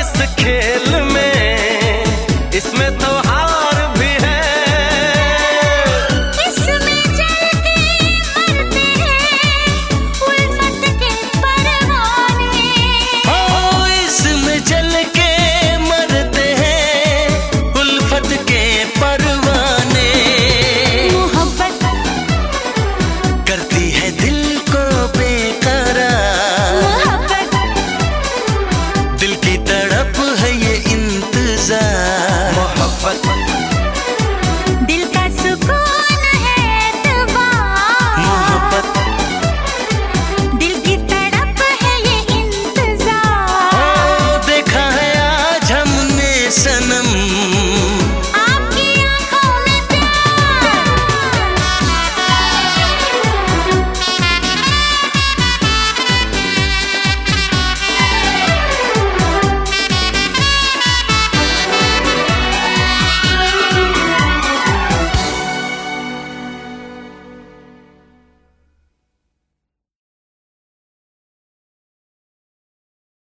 इस खेल